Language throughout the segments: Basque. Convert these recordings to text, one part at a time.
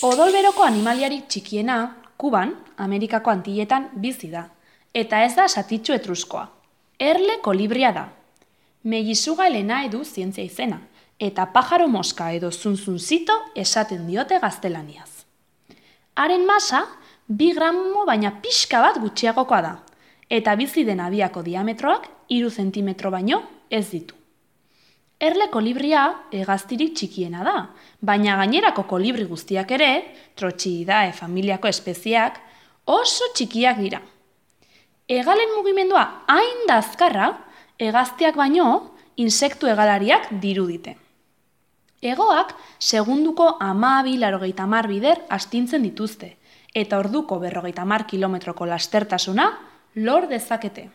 Odolberoko animaliarik txikiena, Kuban, Amerikako antilletan bizi da, eta ez da satitxu etruskoa. Erle kolibria da. Megizuga elena edu zientzia izena, eta pajaro moska edo zunzunzito esaten diote gaztelaniaz. Haren masa, bi gramo baina pixka bat gutxiagokoa da, eta bizi den abiako diametroak iru zentimetro baino ez ditu. Erle kolibria egaztirik txikiena da, baina gainerako kolibri guztiak ere, trotxiidae familiako espeziak, oso txikiak dira. Egalen mugimendua hain dazkarra, egaztiak baino, insektu egalariak dirudite. Egoak, segunduko amabi larogeita mar bider astintzen dituzte, eta orduko berrogeita mar kilometroko lastertasuna lor dezakete.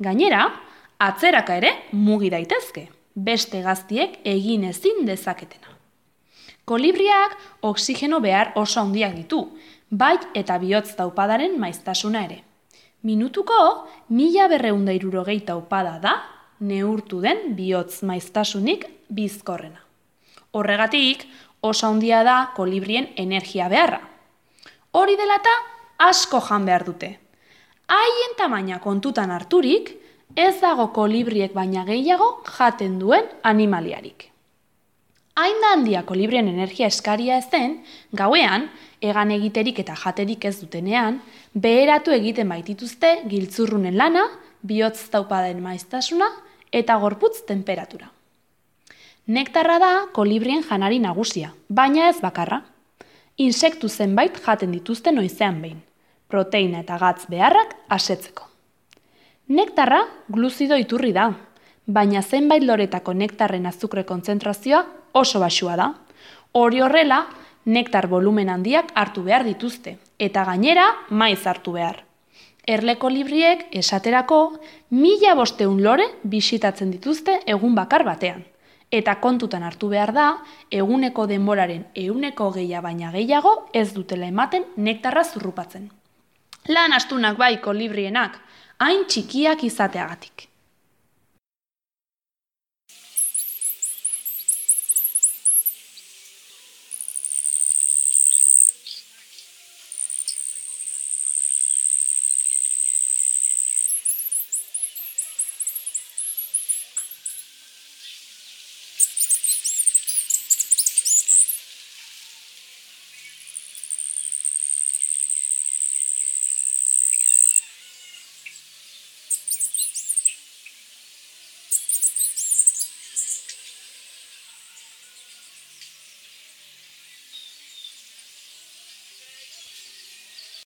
Gainera, atzeraka ere mugi daitezke beste gaztiek egin ezin dezaketena. Kolibriak oksigeno behar oso handiak ditu, bai eta bihotz taupadaren maiztasuna ere. Minutuko, mila berreunda irurogei taupada da, neurtu den bihotz maiztasunik bizkorrena. Horregatik, oso handia da kolibrien energia beharra. Hori dela eta asko jan behar dute. Haien tamaina kontutan harturik, ez dago kolibriek baina gehiago jaten duen animaliarik. Hain da handia kolibrien energia eskaria ez den, gauean, egan egiterik eta jaterik ez dutenean, beheratu egiten baitituzte giltzurrunen lana, bihotz taupaden maiztasuna eta gorputz temperatura. Nektarra da kolibrien janari nagusia, baina ez bakarra. Insektu zenbait jaten dituzte noizean behin, proteina eta gatz beharrak asetzeko. Nektarra gluzido iturri da, baina zenbait loretako nektarren azukre kontzentrazioa oso basua da. Hori horrela, nektar volumen handiak hartu behar dituzte, eta gainera maiz hartu behar. Erleko libriek esaterako mila bosteun lore bisitatzen dituzte egun bakar batean. Eta kontutan hartu behar da, eguneko denboraren eguneko gehia baina gehiago ez dutela ematen nektarra zurrupatzen. Lan astunak bai kolibrienak, hain txikiak izateagatik.